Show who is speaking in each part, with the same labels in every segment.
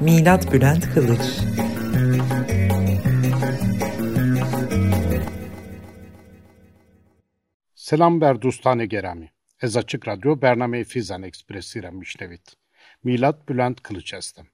Speaker 1: Milat Bülent Kılıç
Speaker 2: Selam berdustane gerami. Ez Açık Radyo Bername Fizan Ekspresi Remmişnevit. Milat Bülent Kılıç estem.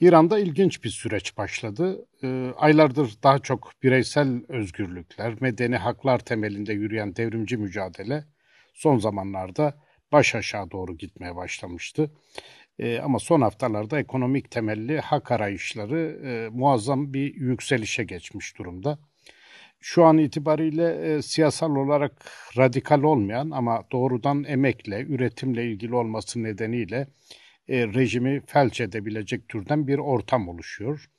Speaker 2: İran'da ilginç bir süreç başladı. E, aylardır daha çok bireysel özgürlükler, medeni haklar temelinde yürüyen devrimci mücadele son zamanlarda baş aşağı doğru gitmeye başlamıştı. E, ama son haftalarda ekonomik temelli hak arayışları e, muazzam bir yükselişe geçmiş durumda. Şu an itibariyle e, siyasal olarak radikal olmayan ama doğrudan emekle, üretimle ilgili olması nedeniyle e, rejimi felç edebilecek türden bir ortam oluşuyor.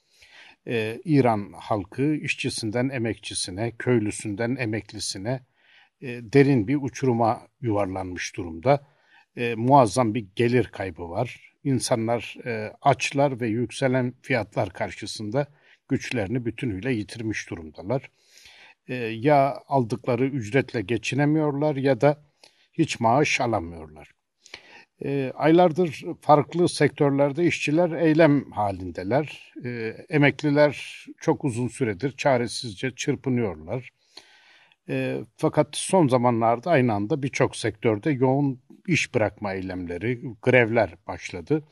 Speaker 2: E, İran halkı işçisinden emekçisine, köylüsünden emeklisine e, derin bir uçuruma yuvarlanmış durumda. E, muazzam bir gelir kaybı var. İnsanlar e, açlar ve yükselen fiyatlar karşısında güçlerini bütünüyle yitirmiş durumdalar. E, ya aldıkları ücretle geçinemiyorlar ya da hiç maaş alamıyorlar. E, aylardır farklı sektörlerde işçiler eylem halindeler. E, emekliler çok uzun süredir çaresizce çırpınıyorlar. E, fakat son zamanlarda aynı anda birçok sektörde yoğun iş bırakma eylemleri, grevler başladı.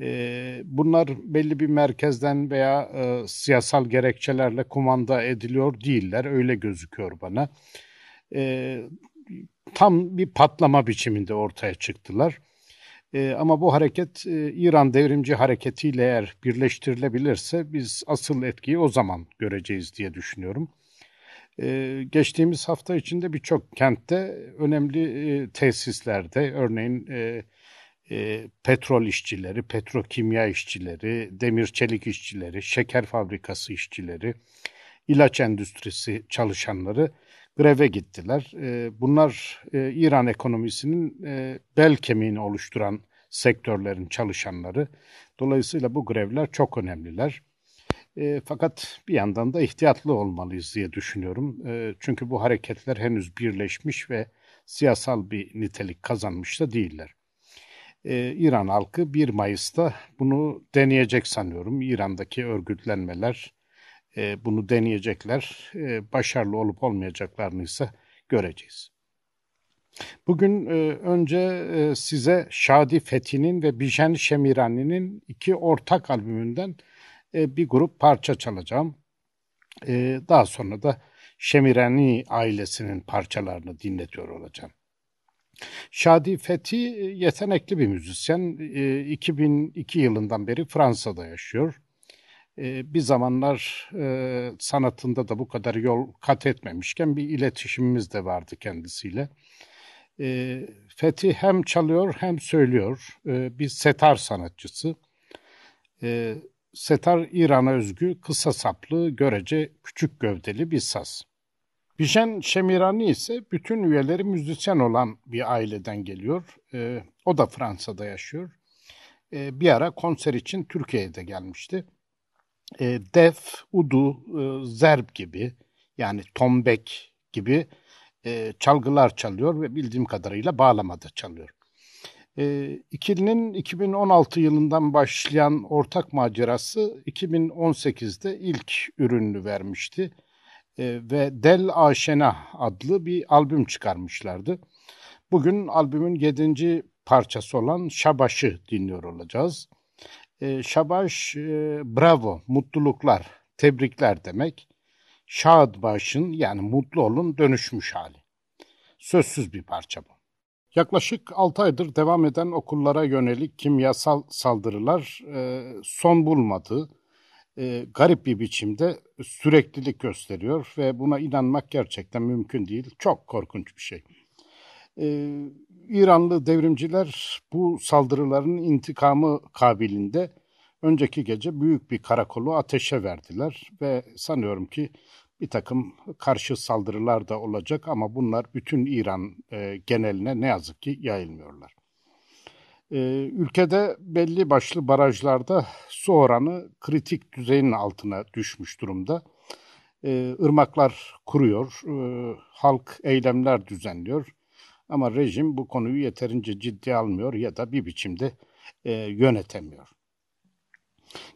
Speaker 2: E, bunlar belli bir merkezden veya e, siyasal gerekçelerle kumanda ediliyor değiller, öyle gözüküyor bana. E, tam bir patlama biçiminde ortaya çıktılar. E, ama bu hareket e, İran devrimci hareketiyle eğer birleştirilebilirse biz asıl etkiyi o zaman göreceğiz diye düşünüyorum. E, geçtiğimiz hafta içinde birçok kentte önemli e, tesislerde örneğin e, e, petrol işçileri, petrokimya işçileri, demir çelik işçileri, şeker fabrikası işçileri, ilaç endüstrisi çalışanları greve gittiler. Bunlar İran ekonomisinin e, bel kemiğini oluşturan sektörlerin çalışanları. Dolayısıyla bu grevler çok önemliler. E, fakat bir yandan da ihtiyatlı olmalıyız diye düşünüyorum. E, çünkü bu hareketler henüz birleşmiş ve siyasal bir nitelik kazanmış da değiller. E, İran halkı 1 Mayıs'ta bunu deneyecek sanıyorum. İran'daki örgütlenmeler e, bunu deneyecekler. E, başarılı olup olmayacaklarını ise göreceğiz. Bugün e, önce e, size Şadi Fethi'nin ve Bijen Şemirani'nin iki ortak albümünden e, bir grup parça çalacağım. E, daha sonra da Şemirani ailesinin parçalarını dinletiyor olacağım. Şadi Fethi e, yetenekli bir müzisyen. E, 2002 yılından beri Fransa'da yaşıyor. Bir zamanlar sanatında da bu kadar yol kat etmemişken bir iletişimimiz de vardı kendisiyle. E, Fethi hem çalıyor hem söylüyor. Bir setar sanatçısı. E, setar İran'a özgü kısa saplı, görece küçük gövdeli bir saz. Bijen Şemirani ise bütün üyeleri müzisyen olan bir aileden geliyor. E, o da Fransa'da yaşıyor. E, bir ara konser için Türkiye'de gelmişti. E, def, udu, e, zerb gibi yani tombek gibi e, çalgılar çalıyor ve bildiğim kadarıyla bağlamada çalıyor. E, ikilinin 2016 yılından başlayan ortak macerası 2018'de ilk ürününü vermişti e, ve Del Aşena adlı bir albüm çıkarmışlardı. Bugün albümün yedinci parçası olan Şabaş'ı dinliyor olacağız. E, Şabaş, e, bravo, mutluluklar, tebrikler demek. Şad başın yani mutlu olun dönüşmüş hali. Sözsüz bir parça bu. Yaklaşık 6 aydır devam eden okullara yönelik kimyasal saldırılar e, son bulmadı. E, garip bir biçimde süreklilik gösteriyor ve buna inanmak gerçekten mümkün değil. Çok korkunç bir şey. E, İranlı devrimciler bu saldırıların intikamı kabilinde önceki gece büyük bir karakolu ateşe verdiler ve sanıyorum ki bir takım karşı saldırılar da olacak ama bunlar bütün İran e, geneline ne yazık ki yayılmıyorlar. E, ülkede belli başlı barajlarda su oranı kritik düzeyin altına düşmüş durumda. E, ırmaklar kuruyor, e, halk eylemler düzenliyor ama rejim bu konuyu yeterince ciddi almıyor ya da bir biçimde e, yönetemiyor.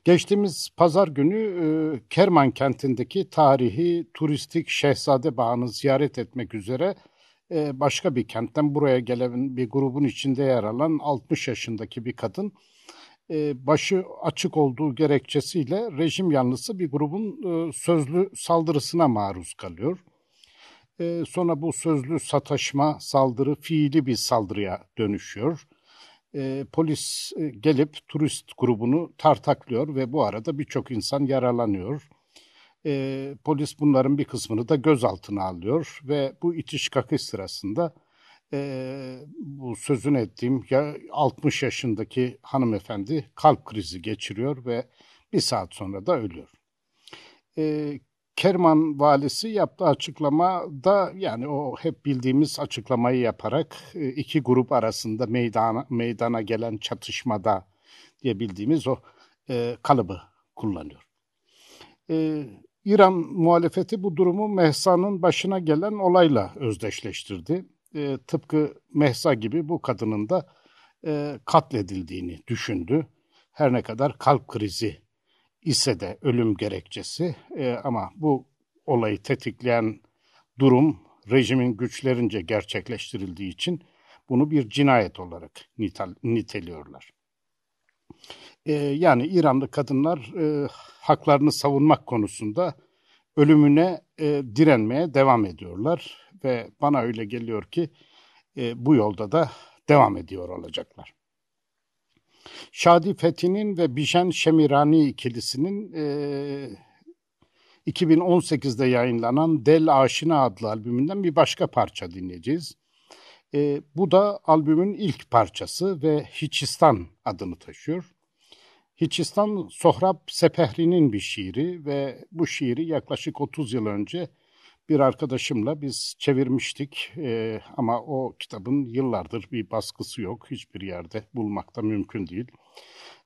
Speaker 2: Geçtiğimiz pazar günü e, Kerman kentindeki tarihi turistik Şehzade Bağı'nı ziyaret etmek üzere e, başka bir kentten buraya gelen bir grubun içinde yer alan 60 yaşındaki bir kadın e, başı açık olduğu gerekçesiyle rejim yanlısı bir grubun e, sözlü saldırısına maruz kalıyor. E, sonra bu sözlü sataşma, saldırı fiili bir saldırıya dönüşüyor e, polis e, gelip turist grubunu tartaklıyor ve bu arada birçok insan yaralanıyor. E, polis bunların bir kısmını da gözaltına alıyor ve bu itiş kakış sırasında e, bu sözün ettiğim ya 60 yaşındaki hanımefendi kalp krizi geçiriyor ve bir saat sonra da ölüyor. E, Kerman valisi yaptığı açıklamada yani o hep bildiğimiz açıklamayı yaparak e, iki grup arasında meydana, meydana gelen çatışmada diye bildiğimiz o e, kalıbı kullanıyor. E, İran muhalefeti bu durumu Mehsa'nın başına gelen olayla özdeşleştirdi. E, tıpkı Mehsa gibi bu kadının da e, katledildiğini düşündü. Her ne kadar kalp krizi ise de ölüm gerekçesi e, ama bu olayı tetikleyen durum rejimin güçlerince gerçekleştirildiği için bunu bir cinayet olarak nitel, niteliyorlar. E, yani İranlı kadınlar e, haklarını savunmak konusunda ölümüne e, direnmeye devam ediyorlar ve bana öyle geliyor ki e, bu yolda da devam ediyor olacaklar. Şadi Fethi'nin ve Bişen Şemirani ikilisinin e, 2018'de yayınlanan Del Aşina adlı albümünden bir başka parça dinleyeceğiz. E, bu da albümün ilk parçası ve Hiçistan adını taşıyor. Hiçistan Sohrab Sepehri'nin bir şiiri ve bu şiiri yaklaşık 30 yıl önce bir arkadaşımla biz çevirmiştik ee, ama o kitabın yıllardır bir baskısı yok. Hiçbir yerde bulmak da mümkün değil.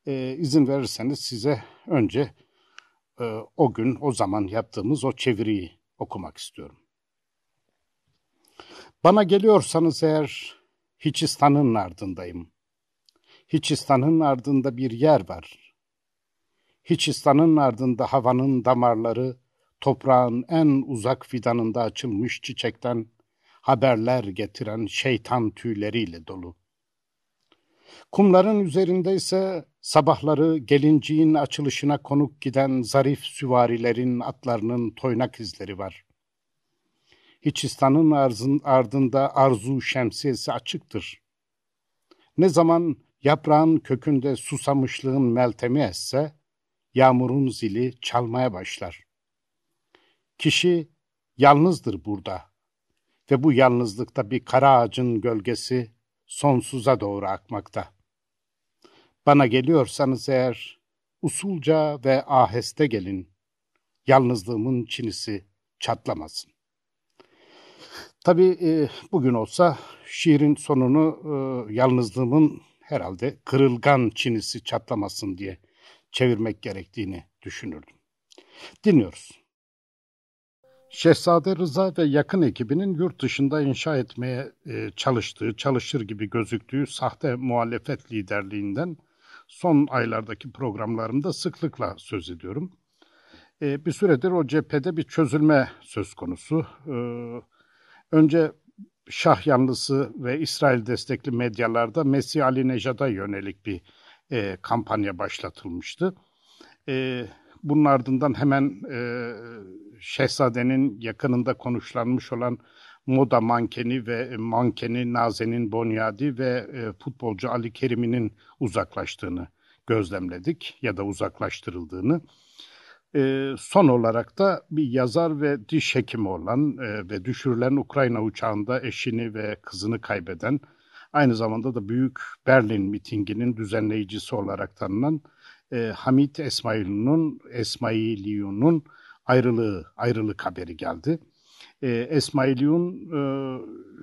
Speaker 2: Ee, izin verirseniz size önce e, o gün, o zaman yaptığımız o çeviriyi okumak istiyorum. Bana geliyorsanız eğer Hiçistan'ın ardındayım. Hiçistan'ın ardında bir yer var. Hiçistan'ın ardında havanın damarları toprağın en uzak fidanında açılmış çiçekten haberler getiren şeytan tüyleriyle dolu. Kumların üzerinde ise sabahları gelinciğin açılışına konuk giden zarif süvarilerin atlarının toynak izleri var. Hiçistan'ın arzın ardında arzu şemsiyesi açıktır. Ne zaman yaprağın kökünde susamışlığın meltemi esse, yağmurun zili çalmaya başlar. Kişi yalnızdır burada ve bu yalnızlıkta bir kara ağacın gölgesi sonsuza doğru akmakta. Bana geliyorsanız eğer usulca ve aheste gelin, yalnızlığımın çinisi çatlamasın. Tabii e, bugün olsa şiirin sonunu e, yalnızlığımın herhalde kırılgan çinisi çatlamasın diye çevirmek gerektiğini düşünürdüm. Dinliyoruz. Şehzade Rıza ve yakın ekibinin yurt dışında inşa etmeye e, çalıştığı, çalışır gibi gözüktüğü sahte muhalefet liderliğinden son aylardaki programlarımda sıklıkla söz ediyorum. E, bir süredir o cephede bir çözülme söz konusu. E, önce Şah yanlısı ve İsrail destekli medyalarda Mesih Ali Nejad'a yönelik bir kampanya başlatılmıştı. Bunun ardından hemen Şehzade'nin yakınında konuşlanmış olan moda mankeni ve mankeni Nazen'in Bonyadi ve e, futbolcu Ali Kerim'inin uzaklaştığını gözlemledik ya da uzaklaştırıldığını. E, son olarak da bir yazar ve diş hekimi olan e, ve düşürülen Ukrayna uçağında eşini ve kızını kaybeden aynı zamanda da Büyük Berlin mitinginin düzenleyicisi olarak tanınan e, Hamit Esmailun'un Esmailiyun'un ayrılığı ayrılık haberi geldi. E, Esmailiyun e,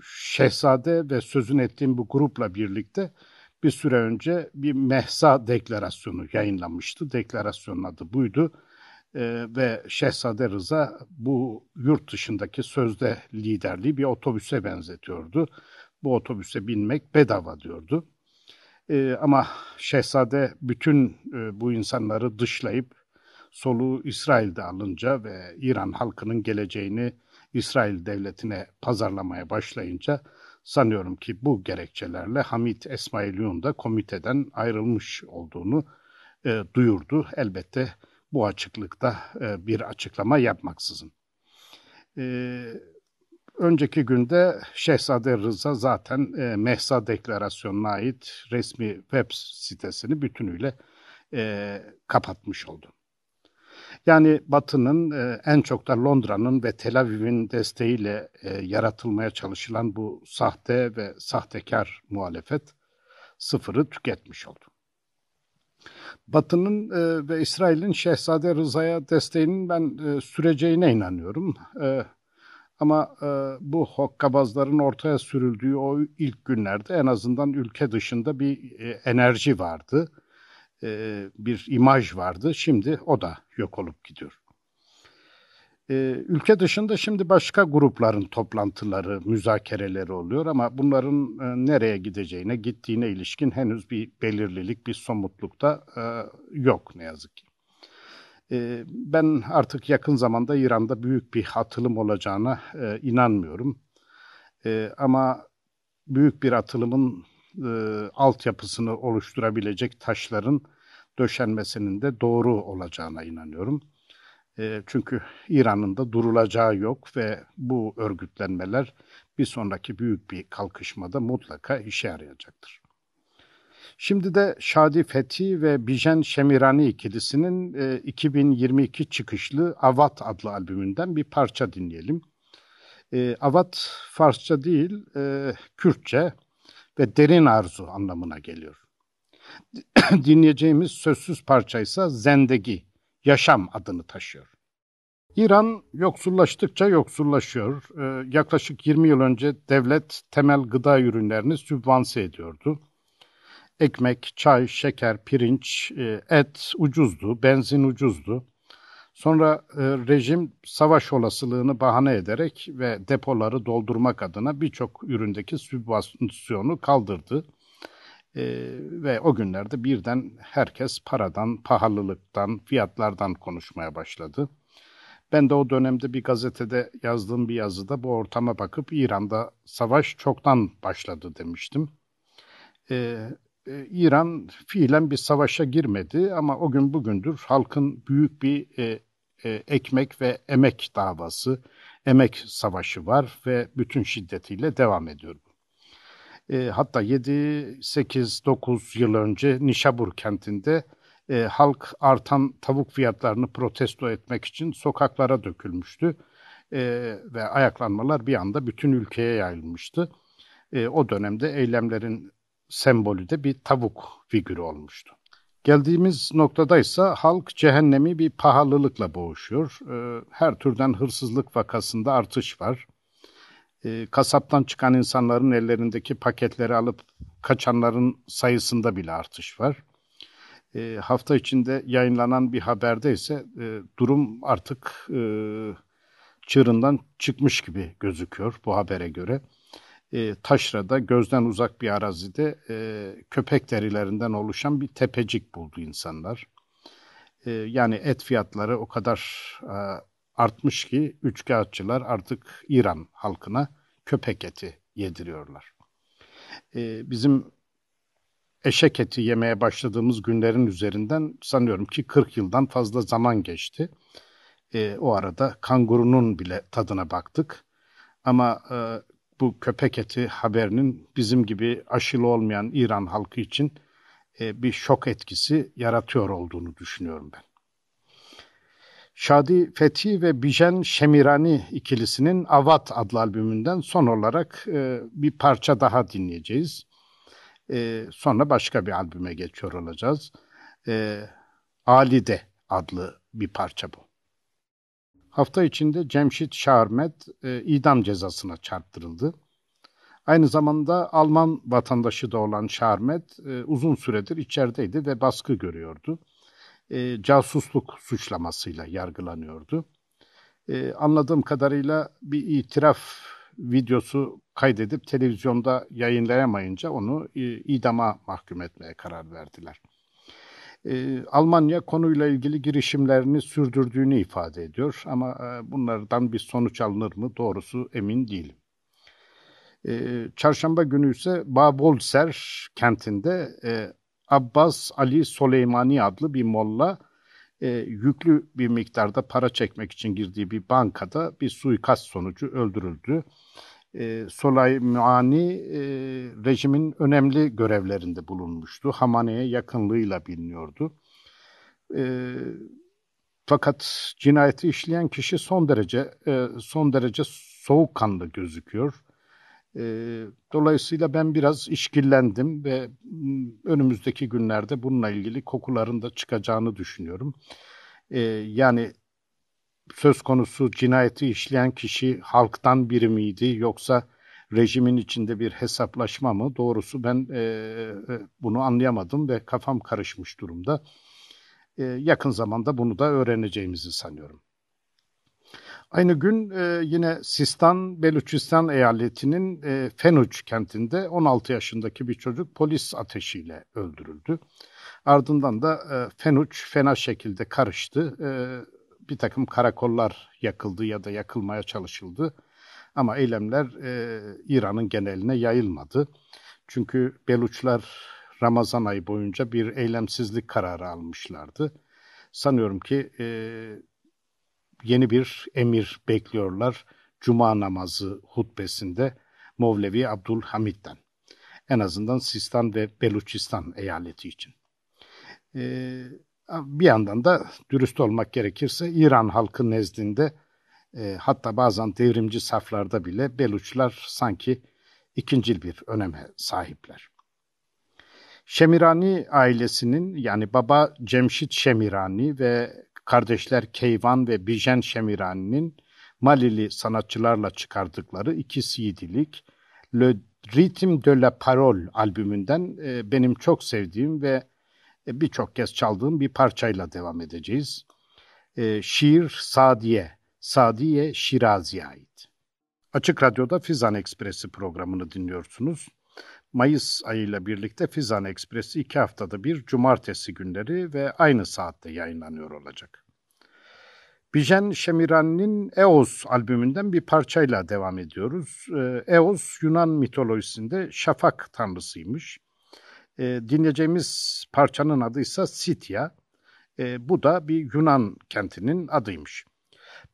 Speaker 2: Şehzade ve sözün ettiğim bu grupla birlikte bir süre önce bir Mehsa Deklarasyonu yayınlanmıştı. Deklarasyonun adı buydu. Ee, ve Şehzade Rıza bu yurt dışındaki sözde liderliği bir otobüse benzetiyordu. Bu otobüse binmek bedava diyordu. Ee, ama Şehzade bütün e, bu insanları dışlayıp soluğu İsrail'de alınca ve İran halkının geleceğini İsrail devletine pazarlamaya başlayınca sanıyorum ki bu gerekçelerle Hamit Esmailiyun da komiteden ayrılmış olduğunu e, duyurdu. Elbette bu açıklıkta e, bir açıklama yapmaksızın. E, önceki günde Şehzade Rıza zaten e, Mehsa Deklarasyonu'na ait resmi web sitesini bütünüyle e, kapatmış oldu. Yani Batı'nın e, en çok da Londra'nın ve Tel Aviv'in desteğiyle e, yaratılmaya çalışılan bu sahte ve sahtekar muhalefet sıfırı tüketmiş oldu. Batı'nın e, ve İsrail'in Şehzade Rıza'ya desteğinin ben e, süreceğine inanıyorum. E, ama e, bu hokkabazların ortaya sürüldüğü o ilk günlerde en azından ülke dışında bir e, enerji vardı, e, bir imaj vardı. Şimdi o da yok olup gidiyor. Ee, ülke dışında şimdi başka grupların toplantıları, müzakereleri oluyor ama bunların e, nereye gideceğine, gittiğine ilişkin henüz bir belirlilik, bir somutluk da e, yok ne yazık ki. E, ben artık yakın zamanda İran'da büyük bir atılım olacağına e, inanmıyorum. E, ama büyük bir atılımın e, altyapısını oluşturabilecek taşların döşenmesinin de doğru olacağına inanıyorum. E, çünkü İran'ın da durulacağı yok ve bu örgütlenmeler bir sonraki büyük bir kalkışmada mutlaka işe yarayacaktır. Şimdi de Şadi Fethi ve Bijen Şemirani ikilisinin e, 2022 çıkışlı Avat adlı albümünden bir parça dinleyelim. E, Avat Farsça değil, e, Kürtçe ve derin arzu anlamına geliyor. Dinleyeceğimiz sözsüz parça ise Zendegi yaşam adını taşıyor. İran yoksullaştıkça yoksullaşıyor. Yaklaşık 20 yıl önce devlet temel gıda ürünlerini sübvanse ediyordu. Ekmek, çay, şeker, pirinç, e, et ucuzdu, benzin ucuzdu. Sonra e, rejim savaş olasılığını bahane ederek ve depoları doldurmak adına birçok üründeki sübvansiyonu kaldırdı. E, ve o günlerde birden herkes paradan, pahalılıktan, fiyatlardan konuşmaya başladı. Ben de o dönemde bir gazetede yazdığım bir yazıda bu ortama bakıp İran'da savaş çoktan başladı demiştim. Ee, e, İran fiilen bir savaşa girmedi ama o gün bugündür halkın büyük bir e, e, ekmek ve emek davası, emek savaşı var ve bütün şiddetiyle devam ediyor. E, hatta 7, 8, 9 yıl önce Nişabur kentinde e, halk artan tavuk fiyatlarını protesto etmek için sokaklara dökülmüştü. E, ve ayaklanmalar bir anda bütün ülkeye yayılmıştı. E, o dönemde eylemlerin sembolü de bir tavuk figürü olmuştu. Geldiğimiz noktada ise halk cehennemi bir pahalılıkla boğuşuyor. E, her türden hırsızlık vakasında artış var. E, kasaptan çıkan insanların ellerindeki paketleri alıp kaçanların sayısında bile artış var. E, hafta içinde yayınlanan bir haberde ise e, durum artık e, çığırından çıkmış gibi gözüküyor bu habere göre. E, Taşra'da gözden uzak bir arazide e, köpek derilerinden oluşan bir tepecik buldu insanlar. E, yani et fiyatları o kadar e, artmış ki üçkağıtçılar artık İran halkına köpek eti yediriyorlar. E, bizim eşek eti yemeye başladığımız günlerin üzerinden sanıyorum ki 40 yıldan fazla zaman geçti. E, o arada kangurunun bile tadına baktık. Ama e, bu köpek eti haberinin bizim gibi aşılı olmayan İran halkı için e, bir şok etkisi yaratıyor olduğunu düşünüyorum ben. Şadi Fethi ve Bijen Şemirani ikilisinin Avat adlı albümünden son olarak e, bir parça daha dinleyeceğiz. E, sonra başka bir albüme geçiyor olacağız. E, Alide adlı bir parça bu. Hafta içinde Cemşit Şarmet e, idam cezasına çarptırıldı. Aynı zamanda Alman vatandaşı da olan Şarmet e, uzun süredir içerideydi ve baskı görüyordu. E, casusluk suçlamasıyla yargılanıyordu. E, anladığım kadarıyla bir itiraf videosu kaydedip televizyonda yayınlayamayınca onu e, idama mahkum etmeye karar verdiler. E, Almanya konuyla ilgili girişimlerini sürdürdüğünü ifade ediyor ama e, bunlardan bir sonuç alınır mı doğrusu emin değilim. E, çarşamba günü ise Babolser kentinde e, Abbas Ali Soleymani adlı bir molla e, yüklü bir miktarda para çekmek için girdiği bir bankada bir suikast sonucu öldürüldü. E, Soleymani e, rejimin önemli görevlerinde bulunmuştu. Hamane'ye yakınlığıyla biliniyordu. E, fakat cinayeti işleyen kişi son derece e, son derece soğukkanlı gözüküyor. E, dolayısıyla ben biraz işkillendim ve önümüzdeki günlerde bununla ilgili kokuların da çıkacağını düşünüyorum. Yani söz konusu cinayeti işleyen kişi halktan biri miydi yoksa rejimin içinde bir hesaplaşma mı? Doğrusu ben e, e, bunu anlayamadım ve kafam karışmış durumda. E, yakın zamanda bunu da öğreneceğimizi sanıyorum. Aynı gün e, yine Sistan, Beluçistan eyaletinin e, Fenuç kentinde 16 yaşındaki bir çocuk polis ateşiyle öldürüldü. Ardından da e, Fenuç fena şekilde karıştı. E, bir takım karakollar yakıldı ya da yakılmaya çalışıldı. Ama eylemler e, İran'ın geneline yayılmadı. Çünkü Beluçlar Ramazan ayı boyunca bir eylemsizlik kararı almışlardı. Sanıyorum ki e, yeni bir emir bekliyorlar Cuma namazı hutbesinde Mevlevi Abdülhamid'den. En azından Sistan ve Beluçistan eyaleti için. Ee, bir yandan da dürüst olmak gerekirse İran halkı nezdinde e, hatta bazen devrimci saflarda bile Beluçlar sanki ikincil bir öneme sahipler. Şemirani ailesinin yani baba Cemşit Şemirani ve kardeşler Keyvan ve Bijen Şemirani'nin Malili sanatçılarla çıkardıkları iki CD'lik Le Rythme de la Parole albümünden e, benim çok sevdiğim ve birçok kez çaldığım bir parçayla devam edeceğiz. E, şiir Sadiye, Sadiye Şirazi'ye ait. Açık Radyo'da Fizan Ekspresi programını dinliyorsunuz. Mayıs ayıyla birlikte Fizan Ekspresi iki haftada bir cumartesi günleri ve aynı saatte yayınlanıyor olacak. Bijen Şemirani'nin Eos albümünden bir parçayla devam ediyoruz. Ee, Eos Yunan mitolojisinde şafak tanrısıymış. Ee, dinleyeceğimiz parçanın adı ise Sitya. Ee, bu da bir Yunan kentinin adıymış.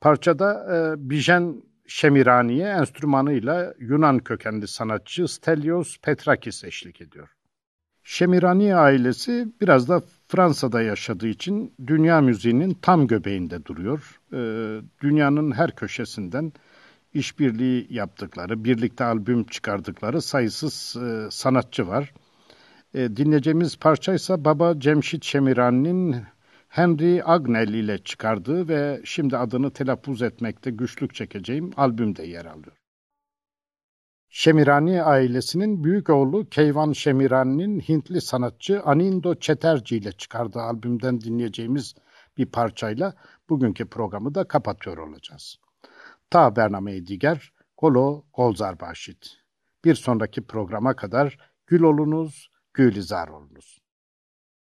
Speaker 2: Parçada e, Bijen Şemirani'ye enstrümanıyla Yunan kökenli sanatçı Stelios Petrakis eşlik ediyor. Şemirani ailesi biraz da Fransa'da yaşadığı için dünya müziğinin tam göbeğinde duruyor. Ee, dünyanın her köşesinden işbirliği yaptıkları, birlikte albüm çıkardıkları sayısız e, sanatçı var. E, dinleyeceğimiz parça ise Baba Cemşit Şemirani'nin Henry Agnell ile çıkardığı ve şimdi adını telaffuz etmekte güçlük çekeceğim albümde yer alıyor. Şemirani ailesinin büyük oğlu Keyvan Şemirani'nin Hintli sanatçı Anindo Çeterci ile çıkardığı albümden dinleyeceğimiz bir parçayla bugünkü programı da kapatıyor olacağız. Ta Bername Diger, Kolo Golzar Başit. Bir sonraki programa kadar gül olunuz, gülizar olunuz.